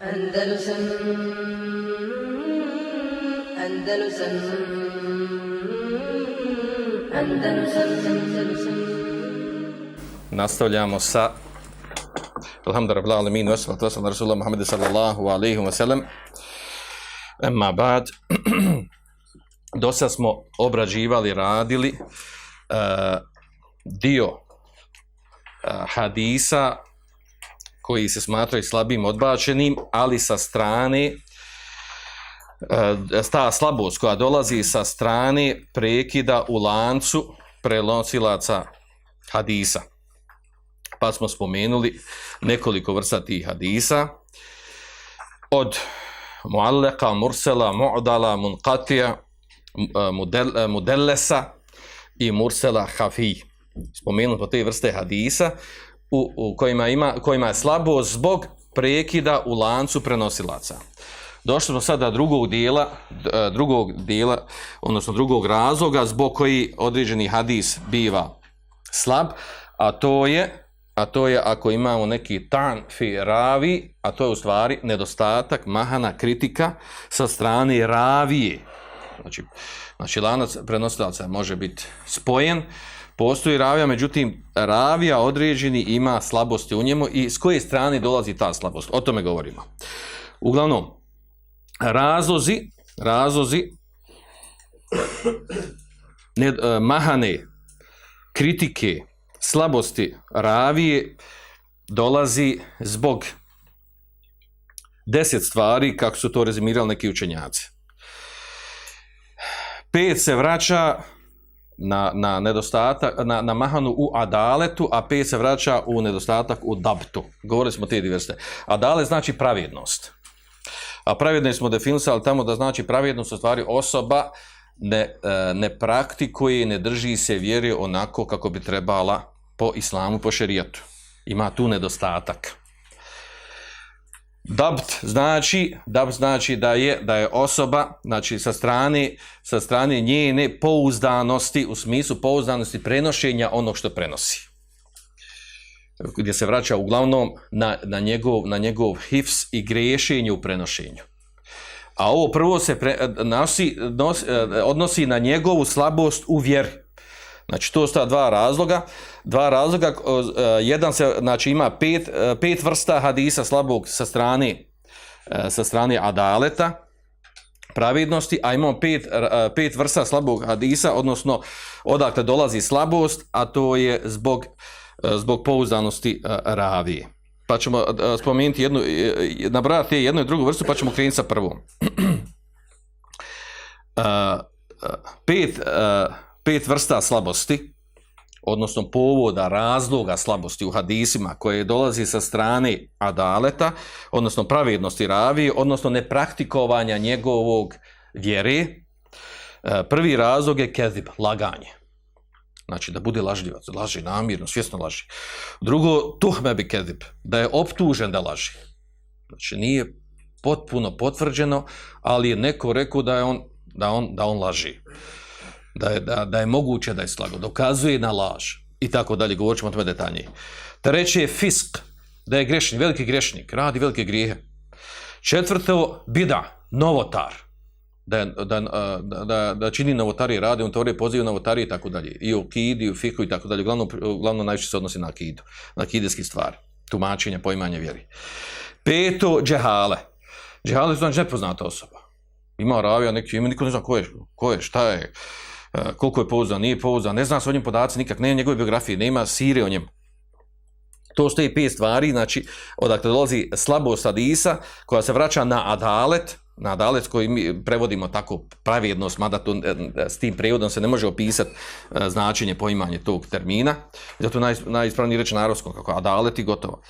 Andalusam Andalusam Andalusam Andalusam. Nastavljamo sa Alhamdulillah alamin wa salatu wa salam Rasulullah Muhammad sallallahu alaihi wa sallam. Emma ba'd. Dosta smo obrađivali, radili uh, dio uh, hadisa koji se smatraju slabim odbačenim, ali sa strane eh, ta slabost koja dolazi sa strane prekida u lancu prelosilaca hadisa. Pa smo spomenuli nekoliko vrsta tih hadisa od mualleka, mursela, mu'dala, munqatija, eh, mudel, eh, mudellesa i mursela hafi. Spomenuli po te vrste hadisa u, u kojima, ima, kojima je slabo zbog prekida u lancu prenosilaca. Došli smo sada drugog dijela, e, drugog dijela, odnosno drugog razloga zbog koji određeni hadis biva slab, a to je a to je ako imamo neki tan fi ravi, a to je u stvari nedostatak, mahana, kritika sa strane ravije. Znači, znači lanac prenosilaca može biti spojen, postoji ravija, međutim, ravija određeni ima slabosti u njemu i s koje strane dolazi ta slabost? O tome govorimo. Uglavnom, razlozi, razlozi ne, eh, mahane, kritike, slabosti ravije dolazi zbog deset stvari, kako su to rezimirali neki učenjaci. Pet se vraća na, na nedostatak, na, na mahanu u adaletu, a pet se vraća u nedostatak u dabtu. Govorili smo te diverste. Adale znači pravednost. A pravednost smo definisali tamo da znači pravednost u stvari osoba ne, e, ne praktikuje, ne drži se vjeri onako kako bi trebala po islamu, po šerijatu. Ima tu nedostatak. Dabt znači, dabt znači da je da je osoba, znači sa strane sa strane njene pouzdanosti u smislu pouzdanosti prenošenja onog što prenosi. Gdje se vraća uglavnom na, na, njegov, na njegov hifs i grešenje u prenošenju. A ovo prvo se pre, eh, nosi, nos, eh, odnosi na njegovu slabost u vjeri. Znači, to su dva razloga. Dva razloga, e, jedan se, znači, ima pet, e, pet vrsta hadisa slabog sa strane, e, sa strane adaleta, pravidnosti, a imamo pet, pet vrsta slabog hadisa, odnosno, odakle dolazi slabost, a to je zbog, zbog pouzdanosti ravije. Pa ćemo spomenuti jednu, nabrati jednu i drugu vrstu, pa ćemo krenuti sa prvom. pet pet vrsta slabosti, odnosno povoda, razloga slabosti u hadisima koje dolazi sa strane adaleta, odnosno pravednosti ravi, odnosno nepraktikovanja njegovog vjere, e, prvi razlog je kezib, laganje. Znači da bude lažljivac, laži namirno, svjesno laži. Drugo, tuhme bi kezib, da je optužen da laži. Znači nije potpuno potvrđeno, ali je neko rekao da je on, da on, da on laži da je, da, da je moguće da je slago, dokazuje na laž i tako dalje, govorit ćemo o tome detaljnije. Treće je fisk, da je grešnik, veliki grešnik, radi velike grijehe. Četvrto, bida, novotar, da, da, da, da, da čini novotari, radi, on tvoje poziva novotari i tako dalje, i u kidi, i u fiku i tako dalje, uglavnom, uglavnom najviše se odnosi na kidu, na kideski stvari, tumačenje, poimanje vjeri. Peto, džehale. Džehale znači nepoznata osoba. Ima ravija neki, ima niko ne zna ko je, ko je, šta je, Eh, koliko je pouzdan, nije pouzdan, ne zna se o njim podaci nikak, nema njegove biografije, nema sire o njemu. To stoji pet stvari, znači, odakle dolazi slabost Adisa, koja se vraća na Adalet, na Adalet koji mi prevodimo tako pravjednost, mada to, eh, s tim prevodom se ne može opisati eh, značenje, poimanje tog termina, zato naj, najispravniji reći narodskom, kako Adalet i gotovo.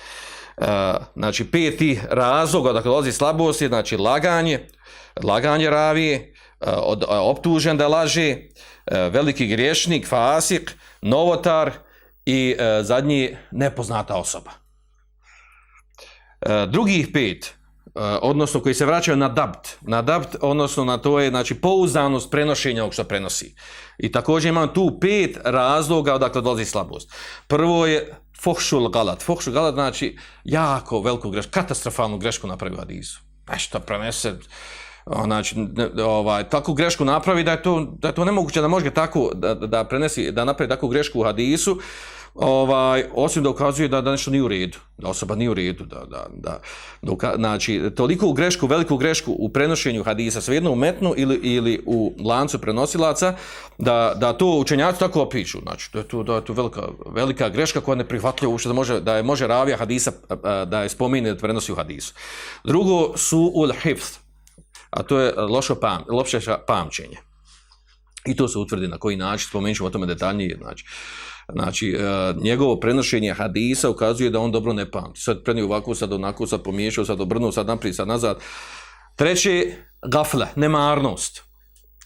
Znači, peti razlog odakle dolazi slabost je, znači, laganje, laganje ravije, Eh, od, eh, optužen da laže, eh, veliki griješnik, fasik, novotar i zadnji nepoznata osoba. Drugih pet, odnosno koji se vraćaju na dabt, na dabt, odnosno na to je znači pouzdanost prenošenja ovog što prenosi. I također imam tu pet razloga odakle dolazi slabost. Prvo je fohšul galat. Fohšul galat znači jako veliku grešku, katastrofalnu grešku napravi u hadisu. Nešto prenese, znači, ovaj, takvu grešku napravi da je to, da je to nemoguće da može tako, da, da prenesi, da napravi takvu grešku u hadisu, ovaj, osim da ukazuje da, da nešto nije u redu, da osoba nije u redu, da, da, da, da uka, znači, toliko grešku, veliku grešku u prenošenju hadisa, svejedno u metnu ili, ili u lancu prenosilaca, da, da to učenjaci tako opišu, znači, da je to, da je to velika, velika greška koja ne prihvatlja uopšte da može, da je može ravija hadisa, da je spomine da prenosi u hadisu. Drugo, su ul hifth, a to je e, lošo pam, loše pamćenje. I to se utvrdi na koji način, spomenut ćemo o tome detaljnije, znači, Znači, e, njegovo prenošenje hadisa ukazuje da on dobro ne pamti. Sad prenio ovako, sad onako, sad pomiješao, sad obrnuo, sad naprijed, sad nazad. Treće, gafle, nemarnost.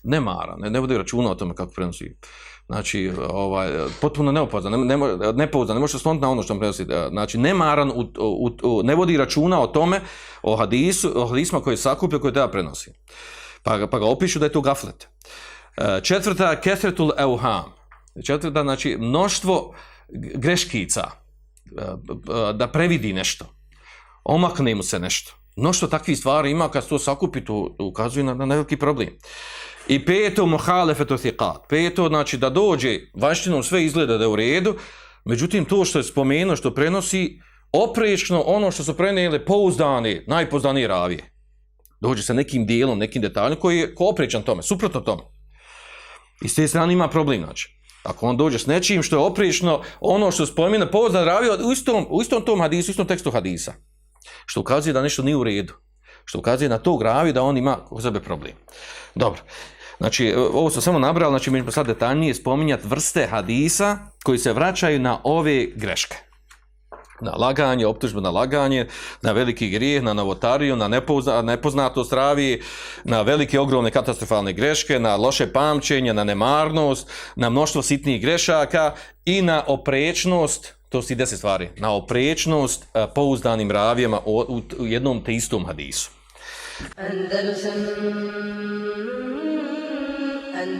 Nemara, ne, ne vodi računa o tome kako prenosi. Znači, ovaj, potpuno neopazan, ne, ne, nepouzdan, ne može se na ono što prenosi. Znači, nemaran, u, u, u, ne vodi računa o tome, o hadisu, o hadisma koje sakupio, koje treba prenosi. Pa, pa ga opišu da je to gaflet. E, četvrta, kesretul euham. Četvrta, znači, mnoštvo greškica, e, da previdi nešto, omakne mu se nešto. Mnoštvo takvih stvari ima, kad se to sakupi, to ukazuje na, na veliki problem. I peto, muhalefetu thiqat. Peto, znači, da dođe, vanštinom sve izgleda da je u redu, međutim, to što je spomenuo, što prenosi, oprečno ono što su prenijeli pouzdani, najpouzdanije ravije. Dođe sa nekim dijelom, nekim detaljom koji je oprečan tome, suprotno tome. I s te strane ima problem, znači. Ako on dođe s nečim što je oprično, ono što spomina pouzdan ravije u istom, u istom tom hadisu, u istom tekstu hadisa. Što ukazuje da nešto nije u redu. Što ukazuje na tog gravi da on ima u sebe problem. Dobro. Znači, ovo sam samo nabrao, znači mi ćemo sad detaljnije spominjati vrste hadisa koji se vraćaju na ove greške na laganje, optužbu na laganje, na veliki grijeh, na novotariju, na nepozna, nepoznatost ravije, na velike ogromne katastrofalne greške, na loše pamćenje, na nemarnost, na mnoštvo sitnih grešaka i na oprečnost, to su i deset stvari, na oprečnost a, pouzdanim ravijama u, u, u jednom te istom hadisu. Andalusam